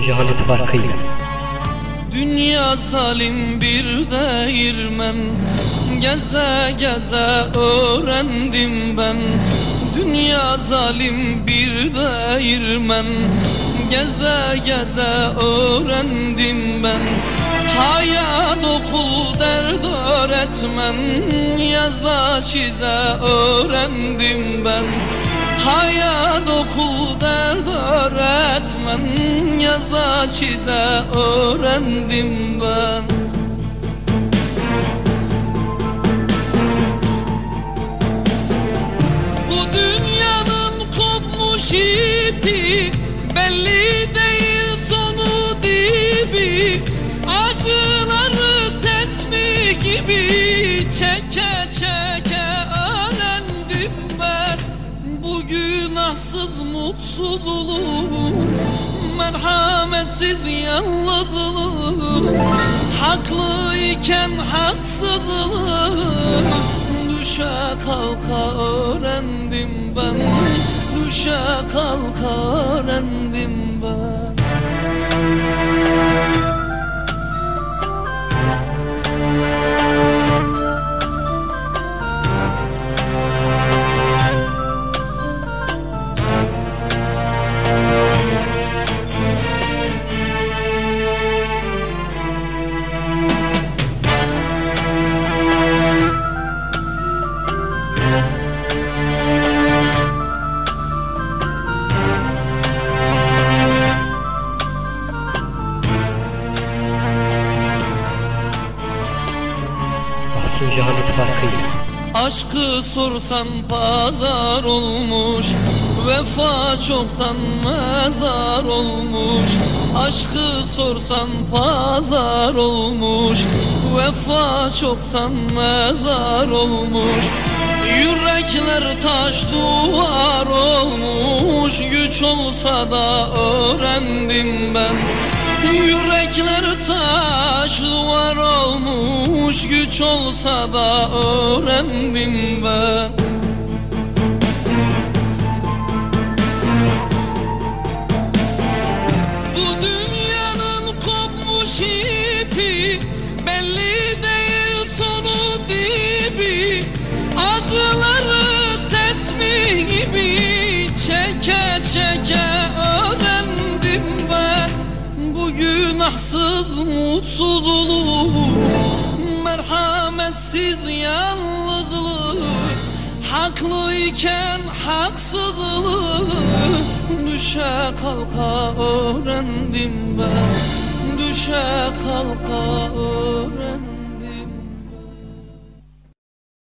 Cihan İttifakı'yla. Dünya salim bir değirmen. Geze geze öğrendim ben. Dünya zalim bir değirmen. Geze geze öğrendim ben. Hayat okul dert öğretmen Yaza çize öğrendim ben Hayat okul dert öğretmen Yaza çize öğrendim ben. Bu dünyanın kopmuş ipi Belli değil sonu dibi. Acıları tesbih gibi Çeke günahsız mutsuzluğu Merhametsiz yalnızlığı Haklı iken haksızlığı Düşe kalka öğrendim ben Düşe kalka öğrendim ben Mahsun Cihan İttifakı'yla. Aşkı sorsan pazar olmuş Vefa çoktan mezar olmuş. Aşkı sorsan pazar olmuş Vefa çoktan mezar olmuş. Yürekler taş duvar olmuş Güç olsa da öğrendim ben Yürekler taş duvar olmuş Güç olsa da öğrendim ben. Bu dünyanın kopmuş ipi Belli değil sonu dibi. Acıları tesbih gibi Çeke çeke günahsız mutsuzluğu Merhametsiz yalnızlığı Haklı iken haksızlığı Düşe kalka öğrendim ben. Düşe kalka öğrendim